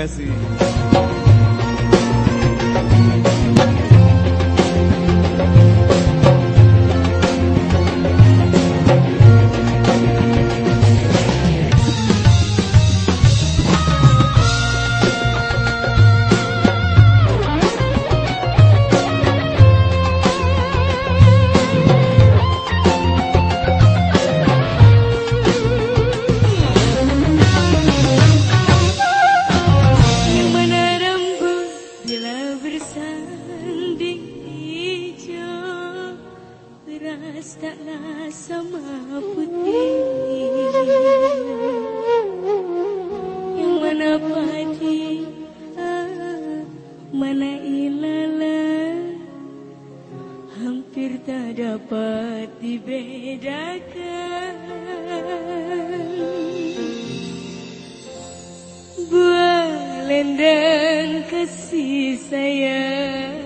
Jesse. tak dapat dibedakan. Buah lendang kasih sayang.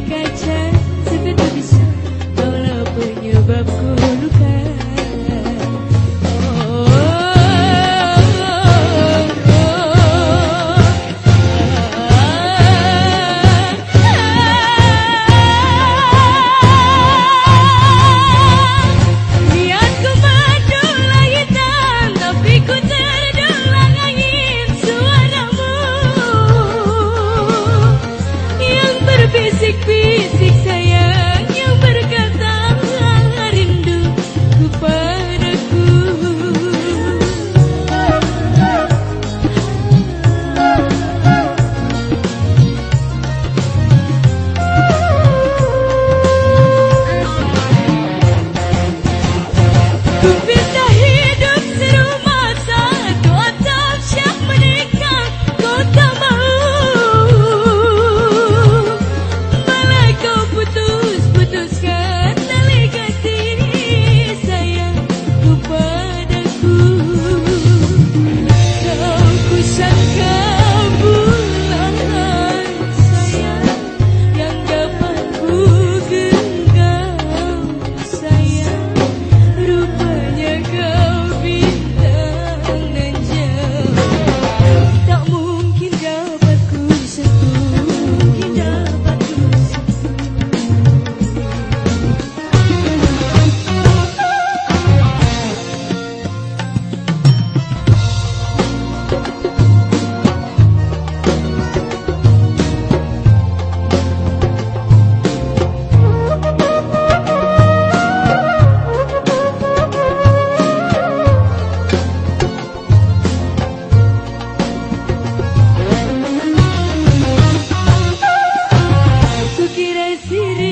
Africa. Gir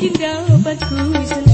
Kinabakusan